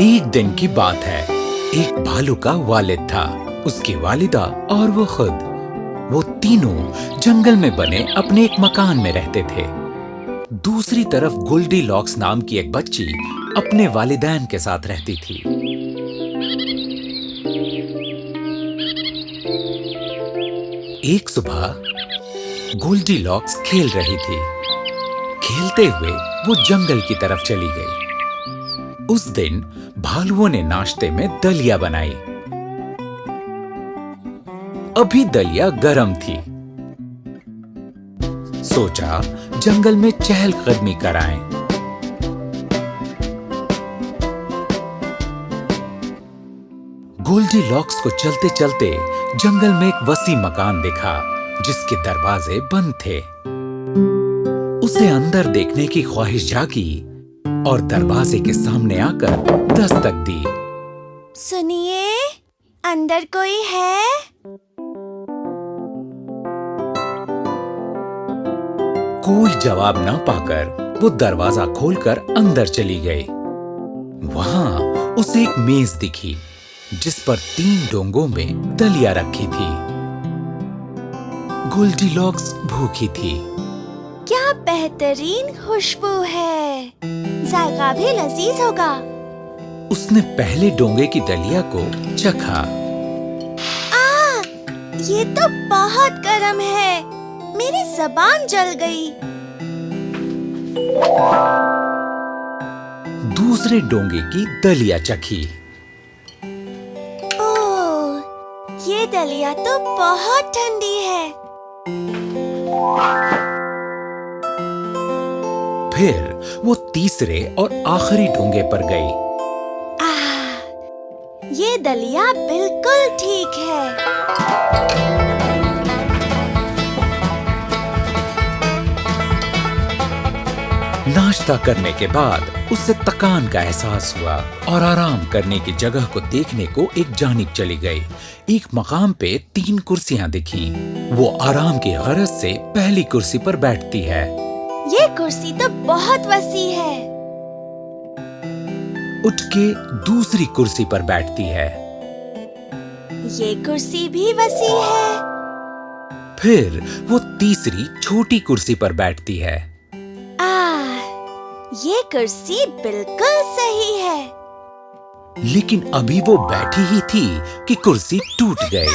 ایک دن کی بات ہے۔ ایک بھالو کا والد تھا۔ اس کی والدہ اور وہ خود، وہ تینوں جنگل میں بنے اپنے ایک مکان میں رہتے تھے۔ دوسری طرف گلڈی لاکس نام کی ایک بچی اپنے والدین کے ساتھ رہتی تھی۔ ایک صبح گولڈی لاکس کھیل رہی تھی۔ کھیلتے ہوئے وہ جنگل کی طرف چلی گئی۔ اس دن بھالوؤں نے ناشتے میں دلیا بنائی۔ ابھی دلیا گرم تھی۔ سوچا جنگل میں چہل قدمی کرائیں۔ گولڈی لاکس کو چلتے چلتے جنگل میں ایک وسیع مکان دیکھا، جس کے دروازے بند تھے۔ اسے اندر دیکھنے کی خواہش جاگی۔ اور دروازے کے سامنے آ کر دستک دی۔ سنیے اندر کوئی ہے؟ کوئی جواب نہ پا کر وہ دروازہ کھول کر اندر چلی گئی۔ وہاں اسے ایک میز دکھی جس پر تین ڈونگوں میں دلیا رکھی تھی۔ گولڈی لاکس بھوکی تھی۔ کیا بہترین خوشبو ہے۔ ذائقہ بھی لذیذ ہوگا۔ اس نے پہلے ڈونگے کی دلیا کو چکھا۔ آ یہ تو بہت گرم ہے۔ میری زبان جل گئی۔ دوسرے ڈونگے کی دلیا چکھی۔ یہ دلیا تو بہت ٹھنڈی ہے۔ پھر وہ تیسرے اور آخری ڈونگے پر گئی۔ یہ دلیا بالکل ٹھیک ہے۔ ناشتہ کرنے کے بعد اسے تکان کا احساس ہوا اور آرام کرنے کی جگہ کو دیکھنے کو ایک جانب چلی گئی۔ ایک مقام پہ تین کرسیاں دکھی وہ آرام کی غرض سے پہلی کرسی پر بیٹھتی ہے۔ یہ کرسی تو بہت وسیع ہے۔ اٹھ کے دوسری کرسی پر بیٹھتی ہے۔ یہ کرسی بھی وسیع ہے۔ پھر وہ تیسری چھوٹی کرسی پر بیٹھتی ہے۔ یہ کرسی بالکل صحیح ہے۔ لیکن ابھی وہ بیٹھی ہی تھی کہ کرسی ٹوٹ گئی۔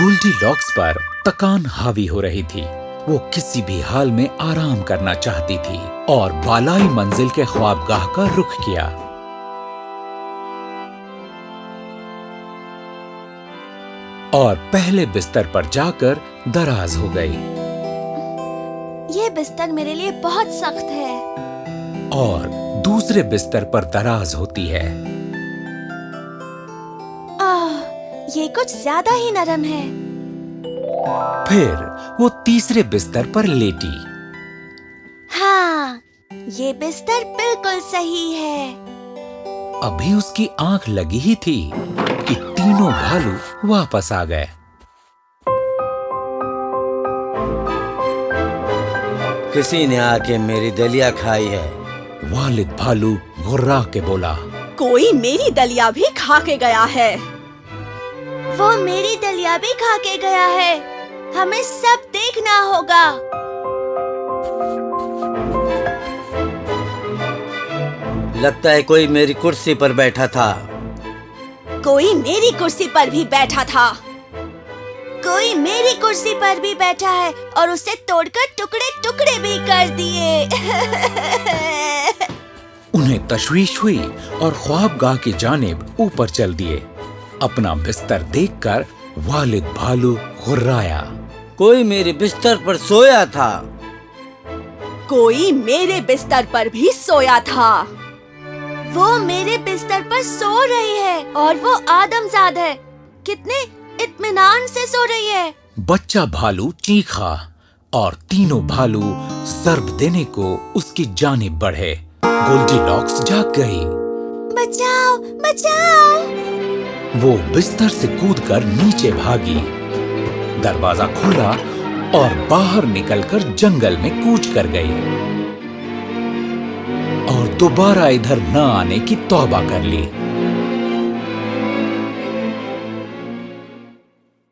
گولڈی لاکس پر تکان حاوی ہو رہی تھی۔ وہ کسی بھی حال میں آرام کرنا چاہتی تھی اور بالائی منزل کے خوابگاہ کا رخ کیا۔ اور پہلے بستر پر جا کر دراز ہو گئی۔ یہ بستر میرے لیے بہت سخت ہے۔ اور دوسرے بستر پر دراز ہوتی ہے۔ آہ یہ کچھ زیادہ ہی نرم ہے۔ پھر وہ تیسرے بستر پر لیٹی۔ ہاں یہ بستر بالکل صحیح ہے۔ ابھی اس کی آنکھ لگی ہی تھی کہ تینوں بھالو واپس آ گئے۔ کسی نے آ کے میری دلیا کھائی ہے۔ والد بھالو غرا کے بولا۔ کوئی میری دلیا بھی کھا کے گیا ہے۔ وہ میری دلیا بھی کھا کے گیا ہے۔ ہمیں سب دیکھنا ہوگا۔ لگتا ہے کوئی میری کرسی پر بیٹھا تھا۔ کوئی میری کرسی پر بھی بیٹھا تھا۔ کوئی میری کرسی پر بھی بیٹھا ہے اور اسے توڑ کر ٹکڑے ٹکڑے بھی کر دیے۔ انہیں تشویش ہوئی اور خواب گاہ کی جانب اوپر چل دیے۔ اپنا بستر دیکھ کر والد بھالو غرایا کوئی میرے بستر پر سویا تھا۔ کوئی میرے بستر پر بھی سویا تھا۔ وہ میرے بستر پر سو رہی ہے اور وہ آدم زاد ہے۔ کتنے اطمینان سے سو رہی ہے۔ بچہ بھالو چیخا اور تینوں بھالو ضرب دینے کو اس کی جانب بڑھے۔ گولڈی لاکس جاگ گئی۔ بچاؤ بچاؤ۔ وہ بستر سے کود کر نیچے بھاگی۔ دروازہ کھولا اور باہر نکل کر جنگل میں کوچ کر گئی اور دوبارہ ادھر نہ آنے کی توبہ کر لی۔